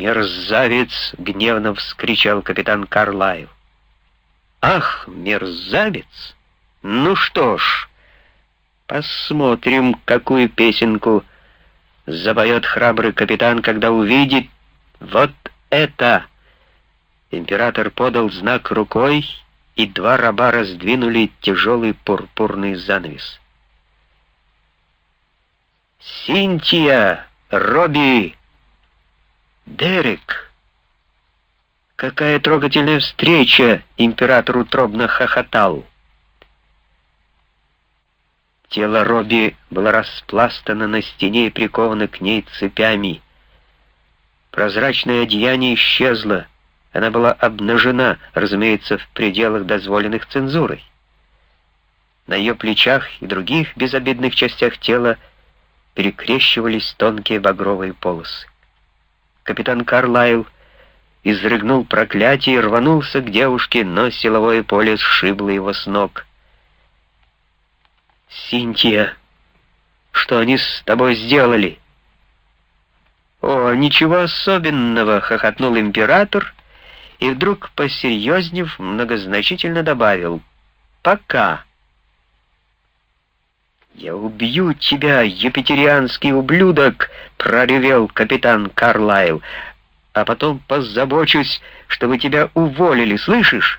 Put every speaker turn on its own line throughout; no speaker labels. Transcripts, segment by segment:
«Мерзавец!» — гневно вскричал капитан Карлайл. «Ах, мерзавец! Ну что ж, посмотрим, какую песенку запоет храбрый капитан, когда увидит вот это!» Император подал знак рукой, и два раба раздвинули тяжелый пурпурный занавес. «Синтия! Робби!» «Дерек!» «Какая трогательная встреча!» — император утробно хохотал. Тело Робби было распластано на стене и приковано к ней цепями. Прозрачное одеяние исчезло. Она была обнажена, разумеется, в пределах дозволенных цензурой. На ее плечах и других безобидных частях тела перекрещивались тонкие багровые полосы. Капитан Карлайл изрыгнул проклятие и рванулся к девушке, но силовое поле сшибло его с ног. «Синтия, что они с тобой сделали?» «О, ничего особенного!» — хохотнул император и вдруг, посерьезнев, многозначительно добавил «Пока». «Я убью тебя, юпитерианский ублюдок!» — проревел капитан Карлайл. «А потом позабочусь, чтобы тебя уволили, слышишь?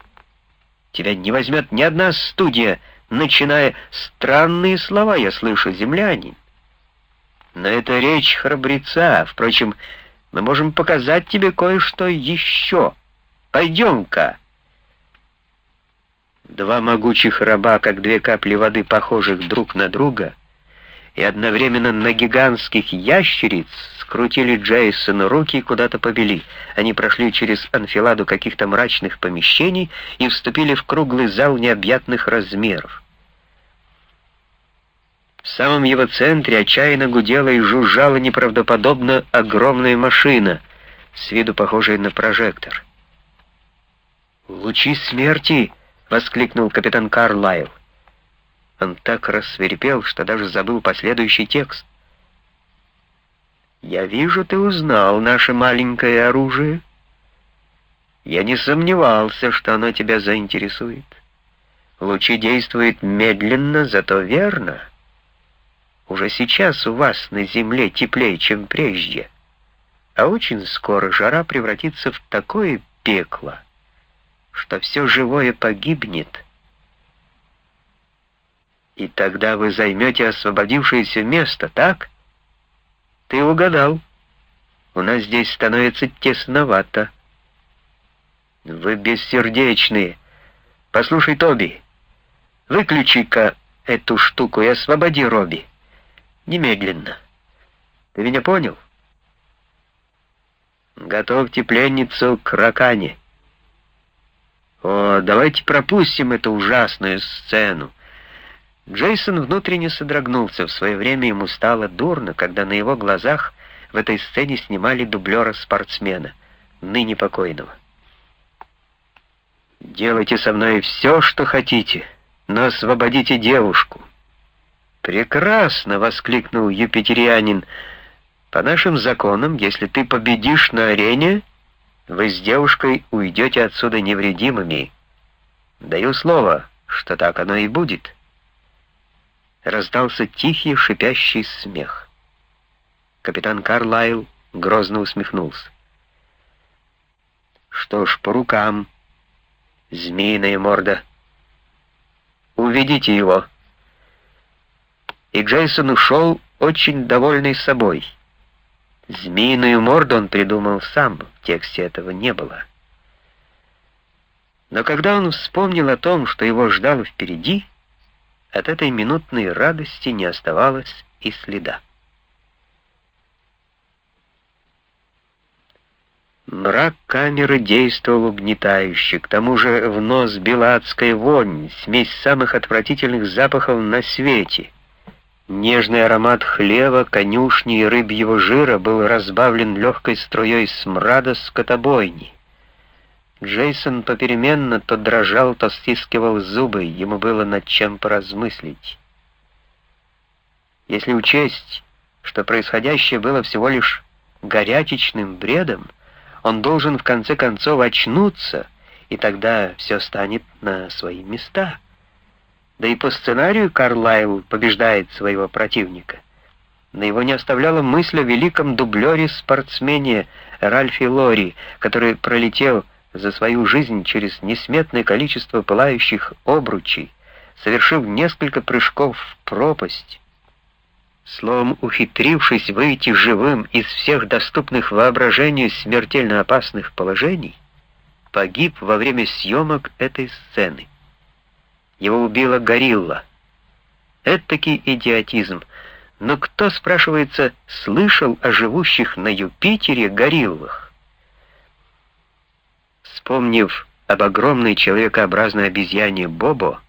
Тебя не возьмет ни одна студия, начиная странные слова, я слышу, землянин. Но это речь храбреца. Впрочем, мы можем показать тебе кое-что еще. Пойдем-ка!» Два могучих раба, как две капли воды, похожих друг на друга, и одновременно на гигантских ящериц, скрутили Джейсону руки и куда-то повели. Они прошли через анфиладу каких-то мрачных помещений и вступили в круглый зал необъятных размеров. В самом его центре отчаянно гудела и жужжала неправдоподобно огромная машина, с виду похожая на прожектор. «Лучи смерти!» Воскликнул капитан Карлайл. Он так рассверепел, что даже забыл последующий текст. «Я вижу, ты узнал наше маленькое оружие. Я не сомневался, что оно тебя заинтересует. Лучи действуют медленно, зато верно. Уже сейчас у вас на земле теплее, чем прежде, а очень скоро жара превратится в такое пекло, что все живое погибнет, и тогда вы займете освободившееся место, так? Ты угадал. У нас здесь становится тесновато. Вы бессердечные. Послушай, Тоби, выключи-ка эту штуку и освободи Робби. Немедленно. Ты меня понял? Готовьте пленницу к ракане. Давайте пропустим эту ужасную сцену. Джейсон внутренне содрогнулся. В свое время ему стало дурно, когда на его глазах в этой сцене снимали дублера-спортсмена, ныне покойного. «Делайте со мной все, что хотите, но освободите девушку». «Прекрасно!» — воскликнул юпитерианин. «По нашим законам, если ты победишь на арене, вы с девушкой уйдете отсюда невредимыми. Даю слово, что так оно и будет». Раздался тихий шипящий смех. Капитан Карлайл грозно усмехнулся. «Что ж, по рукам, змеиная морда. Уведите его». И Джейсон ушел, очень довольный собой. Змеиную морду он придумал сам, в тексте этого не было. Но когда он вспомнил о том, что его ждало впереди, от этой минутной радости не оставалось и следа. Мрак камеры действовал угнетающе, к тому же в нос била адская вонь, смесь самых отвратительных запахов на свете — Нежный аромат хлева, конюшни и рыбьего жира был разбавлен легкой струей смрада скотобойни. Джейсон попеременно то дрожал, то стискивал зубы, ему было над чем поразмыслить. Если учесть, что происходящее было всего лишь горячечным бредом, Он должен в конце концов очнуться, и тогда все станет на свои места. Да и по сценарию Карлайл побеждает своего противника. Но его не оставляла мысль о великом дублере-спортсмене Ральфе Лори, который пролетел за свою жизнь через несметное количество пылающих обручей, совершив несколько прыжков в пропасть, словом, ухитрившись выйти живым из всех доступных воображению смертельно опасных положений, погиб во время съемок этой сцены. Его убила горилла. Это-таки идиотизм. Но кто, спрашивается, слышал о живущих на Юпитере гориллах? Вспомнив об огромной человекообразной обезьяне Бобо,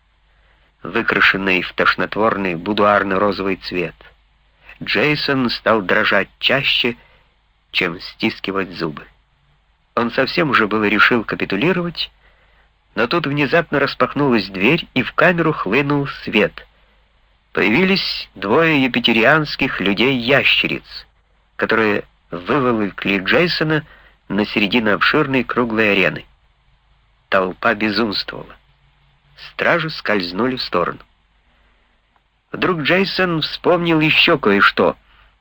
выкрашенной в тошнотворный будуарно-розовый цвет, Джейсон стал дрожать чаще, чем стискивать зубы. Он совсем уже было решил капитулировать, но тут внезапно распахнулась дверь, и в камеру хлынул свет. Появились двое юпитерианских людей-ящериц, которые выволокли Джейсона на середину обширной круглой арены. Толпа безумствовала. Стражи скользнули в сторону. Вдруг Джейсон вспомнил еще кое-что.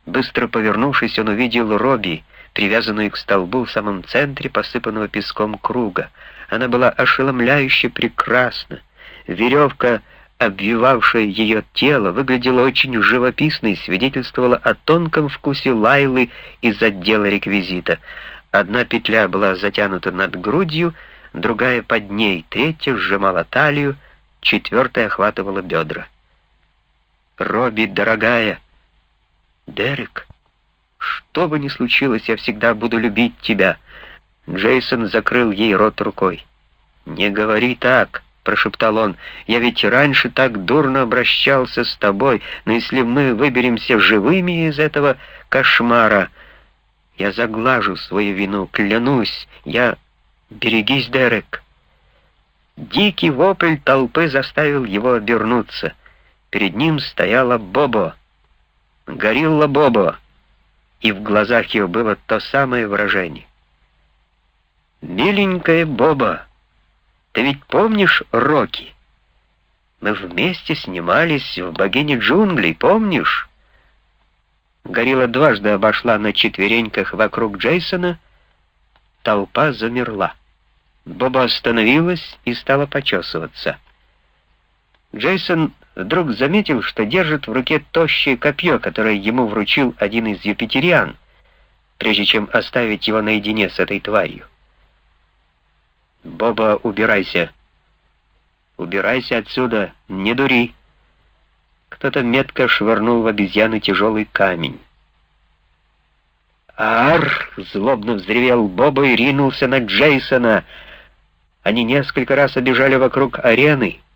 Быстро повернувшись, он увидел Робби, привязанную к столбу в самом центре посыпанного песком круга. Она была ошеломляюще прекрасна. Веревка, обвивавшая ее тело, выглядела очень живописно и свидетельствовала о тонком вкусе Лайлы из отдела реквизита. Одна петля была затянута над грудью, другая под ней, третья сжимала талию, четвертая охватывала бедра. «Робби, дорогая!» «Дерек!» Что бы ни случилось, я всегда буду любить тебя». Джейсон закрыл ей рот рукой. «Не говори так», — прошептал он. «Я ведь раньше так дурно обращался с тобой, но если мы выберемся живыми из этого кошмара, я заглажу свою вину, клянусь. Я... Берегись, Дерек». Дикий вопль толпы заставил его обернуться. Перед ним стояла Бобо. Горилла Бобо и в глазах ее было то самое выражение. «Миленькая Боба, ты ведь помнишь Рокки? Мы вместе снимались в «Богине джунглей», помнишь?» Горилла дважды обошла на четвереньках вокруг Джейсона, толпа замерла. Боба остановилась и стала почесываться. Джейсон вдруг заметил, что держит в руке тощее копье, которое ему вручил один из юпитериан, прежде чем оставить его наедине с этой тварью. «Боба, убирайся! Убирайся отсюда, не дури!» Кто-то метко швырнул в обезьяны тяжелый камень. «Ар!» — злобно взревел Боба и ринулся на Джейсона. Они несколько раз обежали вокруг арены —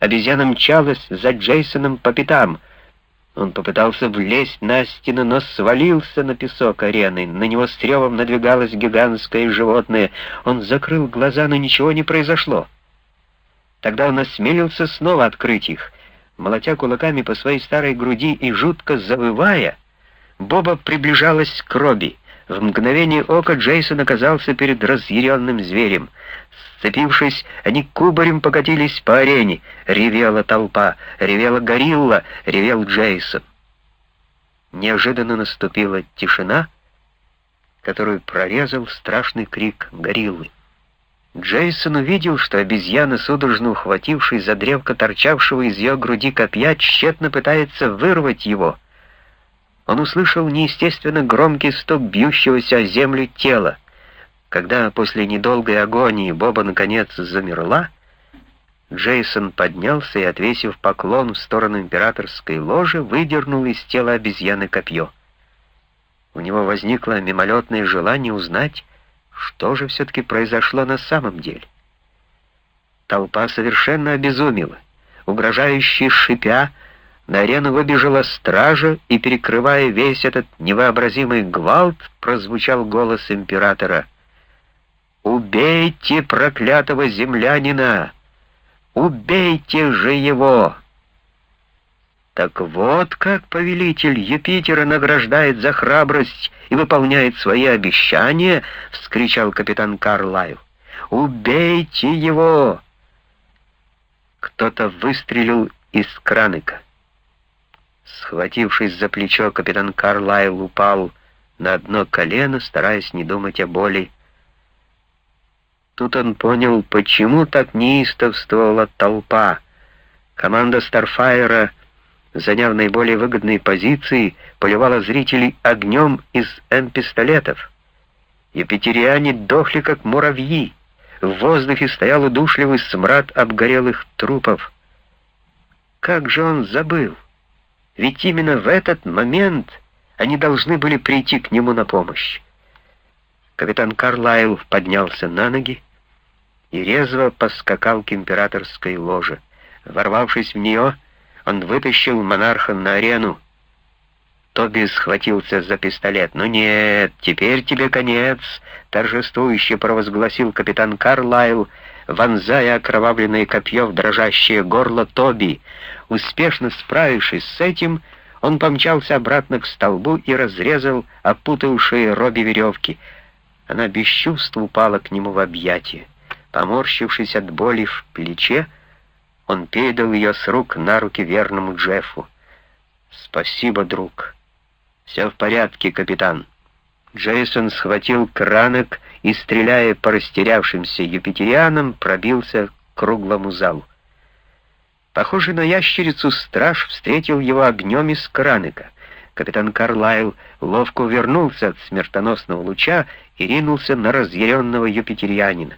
Обезьяна мчалась за Джейсоном по пятам. Он попытался влезть на стену, но свалился на песок арены. На него с тревом надвигалось гигантское животное. Он закрыл глаза, но ничего не произошло. Тогда он осмелился снова открыть их. Молотя кулаками по своей старой груди и жутко завывая, Боба приближалась к Робби. В мгновение ока Джейсон оказался перед разъяренным зверем. Сцепившись, они кубарем покатились по арене. Ревела толпа, ревела горилла, ревел Джейсон. Неожиданно наступила тишина, которую прорезал страшный крик гориллы. Джейсон увидел, что обезьяна, судорожно ухватившись за древко торчавшего из ее груди копья, тщетно пытается вырвать его. Он услышал неестественно громкий стук бьющегося о землю тела. Когда после недолгой агонии Боба наконец замерла, Джейсон поднялся и, отвесив поклон в сторону императорской ложи, выдернул из тела обезьяны копье. У него возникло мимолетное желание узнать, что же все-таки произошло на самом деле. Толпа совершенно обезумела. Угрожающий шипя, на арену выбежала стража, и, перекрывая весь этот невообразимый гвалт, прозвучал голос императора — «Убейте проклятого землянина! Убейте же его!» Так вот как повелитель Юпитера награждает за храбрость и выполняет свои обещания, вскричал капитан Карлайл. Убейте его! Кто-то выстрелил из краныка. Схватившись за плечо, капитан Карлайл упал на одно колено, стараясь не думать о боли. Тут он понял, почему так неистовствовала толпа. Команда Старфайера, заняв наиболее выгодные позиции, поливала зрителей огнем из М-пистолетов. Юпитериане дохли, как муравьи. В воздухе стоял удушливый смрад обгорелых трупов. Как же он забыл? Ведь именно в этот момент они должны были прийти к нему на помощь. Капитан Карлайл поднялся на ноги и резво поскакал к императорской ложе. Ворвавшись в нее, он вытащил монарха на арену. Тоби схватился за пистолет. «Ну нет, теперь тебе конец!» — торжествующе провозгласил капитан Карлайл, вонзая окровавленное копье в дрожащее горло Тоби. Успешно справившись с этим, он помчался обратно к столбу и разрезал опутавшие Робби веревки. Она без чувств упала к нему в объятия. Поморщившись от боли в плече, он передал ее с рук на руки верному Джеффу. «Спасибо, друг. Все в порядке, капитан». Джейсон схватил кранок и, стреляя по растерявшимся юпитерианам, пробился к круглому залу. Похожий на ящерицу страж встретил его огнем из краныка. Капитан Карлайл ловко увернулся от смертоносного луча и ринулся на разъяренного юпитерианина.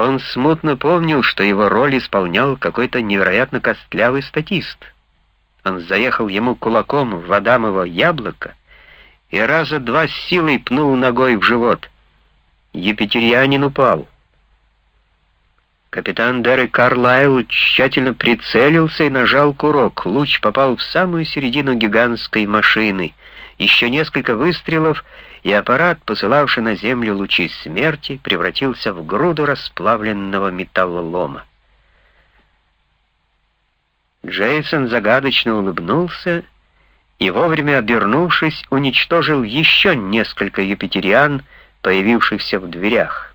Он смутно помнил, что его роль исполнял какой-то невероятно костлявый статист. Он заехал ему кулаком в Адамово яблоко и раза два с силой пнул ногой в живот. Юпитерианин упал. Капитан Дерек Карлайл тщательно прицелился и нажал курок. Луч попал в самую середину гигантской машины. Еще несколько выстрелов, и аппарат, посылавший на землю лучи смерти, превратился в груду расплавленного металлолома. Джейсон загадочно улыбнулся и, вовремя обернувшись, уничтожил еще несколько юпитериан, появившихся в дверях.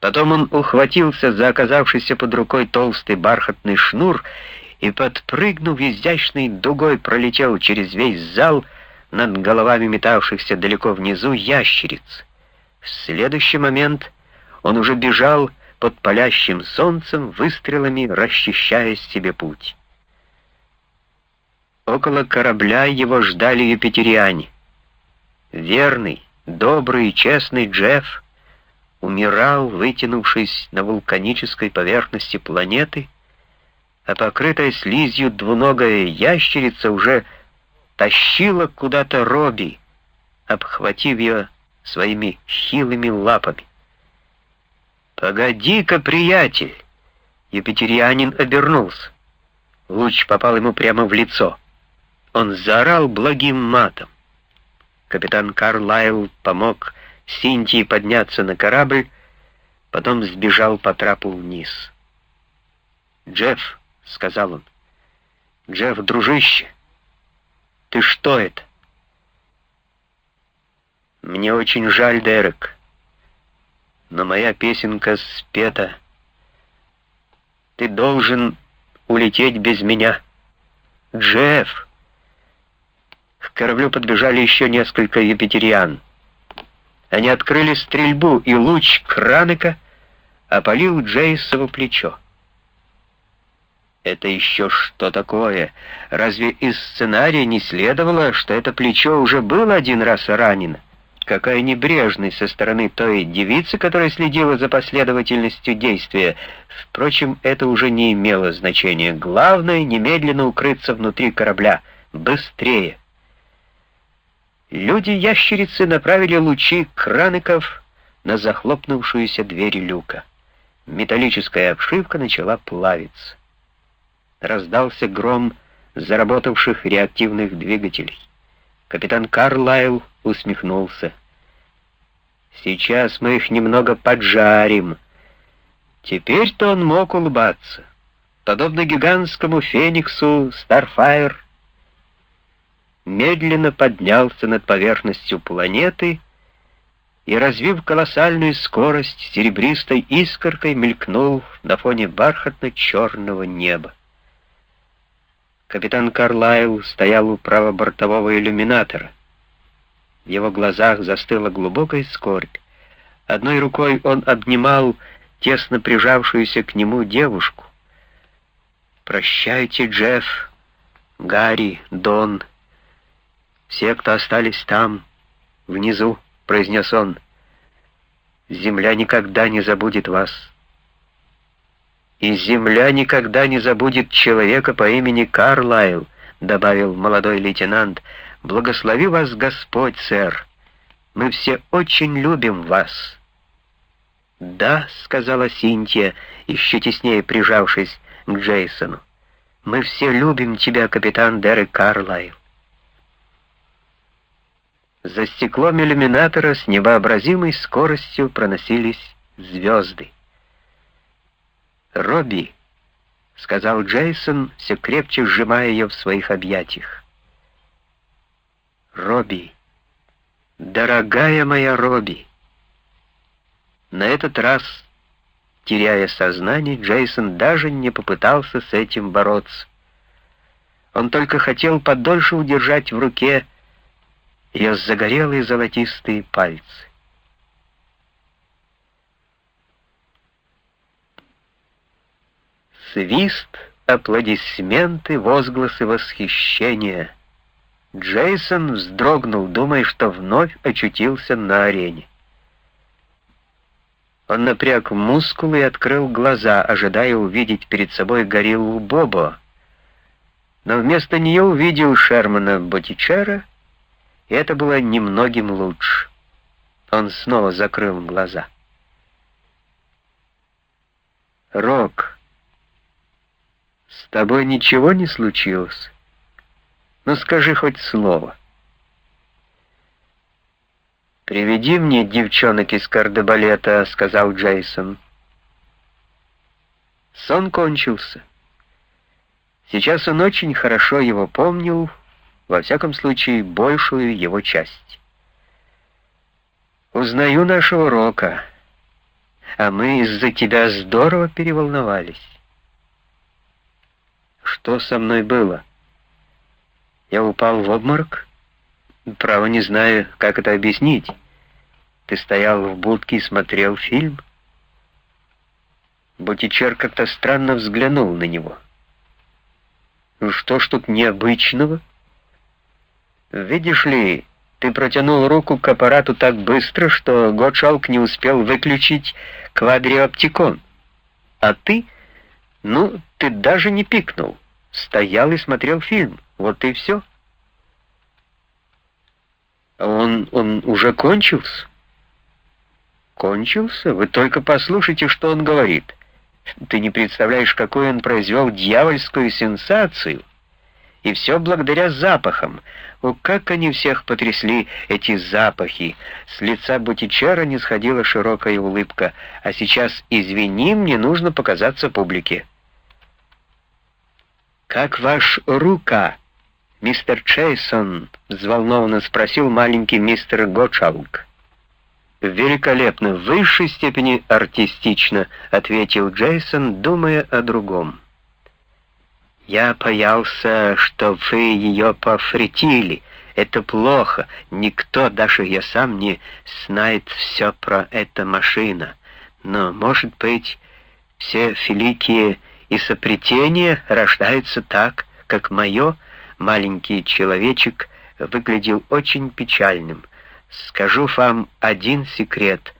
Потом он ухватился за оказавшийся под рукой толстый бархатный шнур и, подпрыгнув изящной дугой, пролетел через весь зал над головами метавшихся далеко внизу ящериц. В следующий момент он уже бежал под палящим солнцем, выстрелами расчищая себе путь. Около корабля его ждали юпитериане. Верный, добрый и честный Джефф умирал, вытянувшись на вулканической поверхности планеты, а покрытая слизью двуногая ящерица уже тащила куда-то Робби, обхватив ее своими хилыми лапами. «Погоди-ка, приятель!» Юпитерианин обернулся. Луч попал ему прямо в лицо. Он заорал благим матом. Капитан Карлайл помог Синтии подняться на корабль, потом сбежал по трапу вниз. «Джефф», — сказал он, — «Джефф, дружище, ты что это?» «Мне очень жаль, Дерек, но моя песенка спета. Ты должен улететь без меня. Джефф!» К кораблю подбежали еще несколько епитериан. Они открыли стрельбу, и луч Краныка опалил Джейсово плечо. Это еще что такое? Разве из сценария не следовало, что это плечо уже было один раз ранено? Какая небрежность со стороны той девицы, которая следила за последовательностью действия. Впрочем, это уже не имело значения. Главное — немедленно укрыться внутри корабля. Быстрее! Люди-ящерицы направили лучи краныков на захлопнувшуюся дверь люка. Металлическая обшивка начала плавиться. Раздался гром заработавших реактивных двигателей. Капитан Карлайл усмехнулся. «Сейчас мы их немного поджарим». Теперь-то он мог улыбаться. подобно гигантскому фениксу Старфайр, медленно поднялся над поверхностью планеты и, развив колоссальную скорость, серебристой искоркой мелькнул на фоне бархатно-черного неба. Капитан Карлайл стоял у правобортового иллюминатора. В его глазах застыла глубокая скорбь. Одной рукой он обнимал тесно прижавшуюся к нему девушку. «Прощайте, Джефф, Гарри, Дон, все, кто остались там, внизу», — произнес он. «Земля никогда не забудет вас». «И земля никогда не забудет человека по имени Карлайл», — добавил молодой лейтенант. «Благослови вас Господь, сэр. Мы все очень любим вас». «Да», — сказала Синтия, еще теснее прижавшись к Джейсону. «Мы все любим тебя, капитан Дерек Карлайл». За стеклом иллюминатора с невообразимой скоростью проносились звезды. «Робби», — сказал Джейсон, все крепче сжимая ее в своих объятиях. «Робби, дорогая моя Робби!» На этот раз, теряя сознание, Джейсон даже не попытался с этим бороться. Он только хотел подольше удержать в руке ее загорелые золотистые пальцы. Свист, аплодисменты, возгласы восхищения. Джейсон вздрогнул, думая, что вновь очутился на арене. Он напряг мускулы и открыл глаза, ожидая увидеть перед собой гориллу Бобо. Но вместо нее увидел Шермана Боттичера, и это было немногим лучше. Он снова закрыл глаза. «Рок, с тобой ничего не случилось? Ну скажи хоть слово». «Приведи мне девчонок из кардебалета», — сказал Джейсон. Сон кончился. Сейчас он очень хорошо его помнил, во всяком случае, большую его часть. «Узнаю нашего Рока, а мы из-за тебя здорово переволновались». «Что со мной было?» «Я упал в обморок?» Право не знаю, как это объяснить. Ты стоял в будке и смотрел фильм? Бутичер как-то странно взглянул на него. Ну что ж тут необычного? Видишь ли, ты протянул руку к аппарату так быстро, что Готшалк не успел выключить квадриоптикон. А ты, ну, ты даже не пикнул. Стоял и смотрел фильм. Вот и все. Он, он уже кончился? Кончился? Вы только послушайте, что он говорит. Ты не представляешь, какую он произвел дьявольскую сенсацию. И все благодаря запахам. О, как они всех потрясли, эти запахи! С лица Бутичера не сходила широкая улыбка. А сейчас, извини, мне нужно показаться публике. «Как ваш рука?» «Мистер Чейсон?» — взволнованно спросил маленький мистер Готшалк. «Великолепно, в высшей степени артистично», — ответил Джейсон, думая о другом. «Я боялся, что вы ее пофритили. Это плохо. Никто, даже я сам, не знает все про эту машину. Но, может быть, все великие изобретения рождаются так, как мое, маленький человечек выглядел очень печальным. Скажу вам один секрет.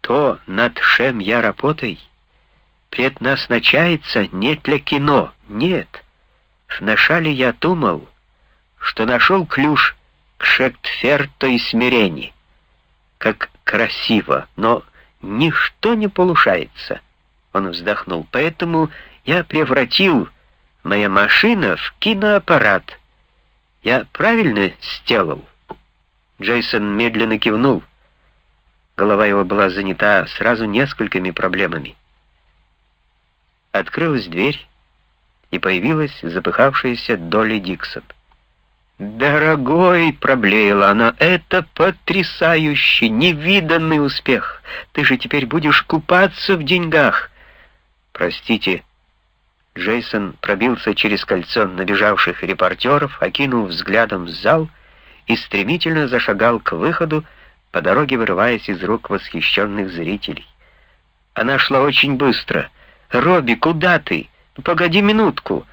То, над чем я работаю, предназначается не для кино, нет. Вначале я думал, что нашел ключ к шектферту и смирению. Как красиво, но ничто не получается. Он вздохнул. Поэтому я превратил Моя машина в киноаппарат. Я правильно сделал?» Джейсон медленно кивнул. Голова его была занята сразу несколькими проблемами. Открылась дверь, и появилась запыхавшаяся Долли Диксон. «Дорогой!» — проблеяла она. «Это потрясающий, невиданный успех! Ты же теперь будешь купаться в деньгах!» «Простите». Джейсон пробился через кольцо набежавших репортеров, окинул взглядом зал и стремительно зашагал к выходу, по дороге вырываясь из рук восхищенных зрителей. Она шла очень быстро. «Робби, куда ты? Погоди минутку!»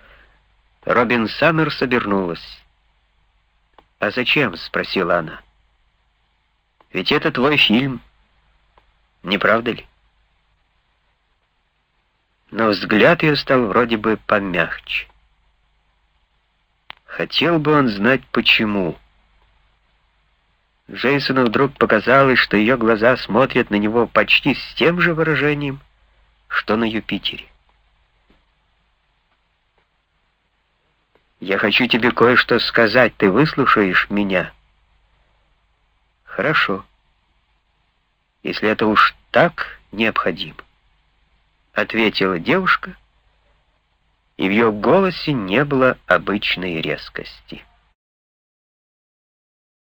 Робин Саммерс обернулась. «А зачем?» — спросила она. «Ведь это твой фильм, не правда ли?» Но взгляд ее стал вроде бы помягче. Хотел бы он знать, почему. Джейсону вдруг показалось, что ее глаза смотрят на него почти с тем же выражением, что на Юпитере. «Я хочу тебе кое-что сказать, ты выслушаешь меня?» «Хорошо, если это уж так необходимо», — ответила девушка, и в ее голосе не было обычной резкости.